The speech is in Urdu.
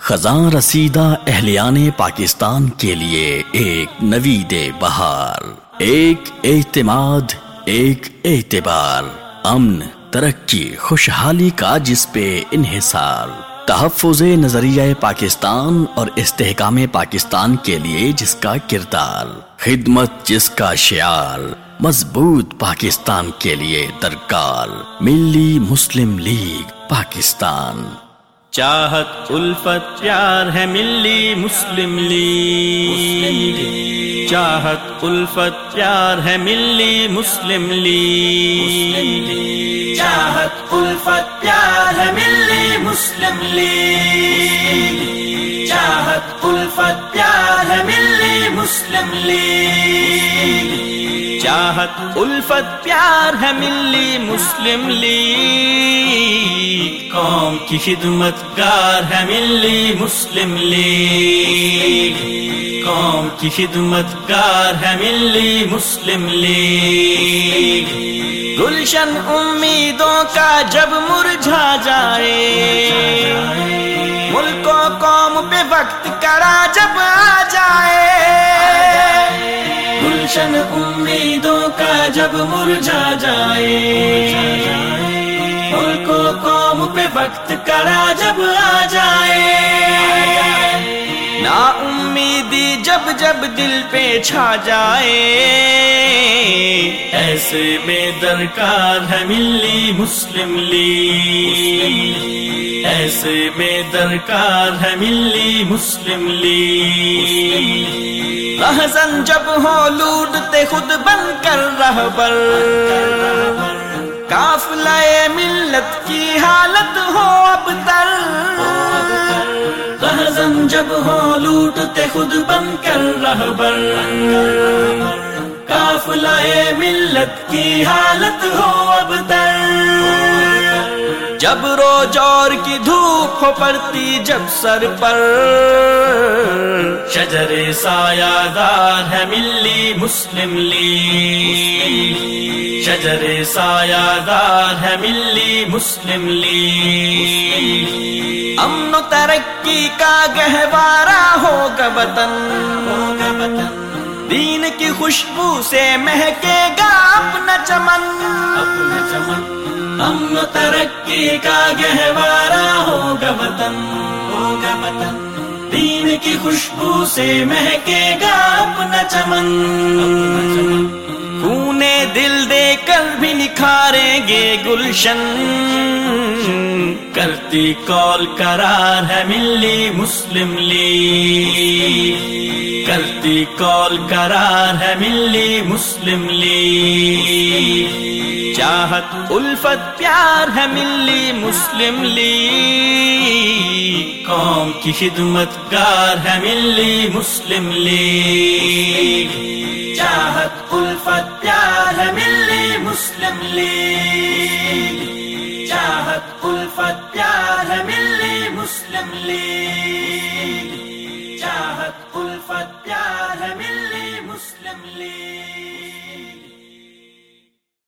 خزاں رسیدہ اہلیان پاکستان کے لیے ایک نوید بہار۔ ایک اعتماد، ایک اعتبار۔ امن، ترقی، خوشحالی کا جس پہ انحصار۔ تحفظ نظریہ پاکستان اور استحکام پاکستان کے لیے جس کا کردار۔ خدمت جس کا شعار۔ مضبوط پاکستان کے لیے درکار۔ ملی مسلم لیگ پاکستان۔ چاہت الفت پیار ہے ملی مسلم لی چاہت الفت پیار ہے ملی مسلم لی چاہت الفت پیار ہے ملی مسلم لی چاہت الفت پیار مسلم لی چاہت الفت پیار ہے ملی مسلم لی قوم کی خدمت گار ہے ملی مسلم لی قوم کی خدمت گار ہے ملی مسلم لی گلشن امیدوں کا جب مرجھا جائے۔ ملک و قوم پہ وقت کرا جب آ جائے۔ گلشن امیدوں کا جب مرجھا جائے۔ ملک و قوم پہ وقت کرا جب آ جائے۔ نا امیدی جب جب دل پہ چھا جائے۔ ایسے میں درکار ہے ملی مسلم لی ایسے میں درکار ہے ملی مسلم لی رہزن جب ہو لوٹتے خود بن کر رہبر۔ قافلہ ملت کی حالت ہو اب تر۔ رہزن جب ہو لوٹتے خود بن کر رہبر۔ قافلہ ملت کی حالت ہو اب تر۔ جب رو جور کی دھوپ ہو پڑتی جب سر پر۔ شجر سایہ دار ہے ملی مسلم لی شجر سایہ دار ہے ملی مسلم لی امن و ترقی کا گہوارہ ہوگا وطن۔ دین کی خوشبو سے مہکے گا اپنا چمن۔ امن ترقی کا گہوارہ ہوگا وطن ہوگا وطن۔ دین کی خوشبو سے مہکے گا اپنا چمن۔ گے گلشن۔ کرتی کال کرار ہے ملی مسلم لی کرتی کال کرار ہے ملی مسلم لی چاہت الفت پیار ہے ملی مسلم لی قوم کی خدمت گار ہے ملی مسلم لی چاہت الفت پیار ہے ملی مسلم لی مسلم چاہت الفت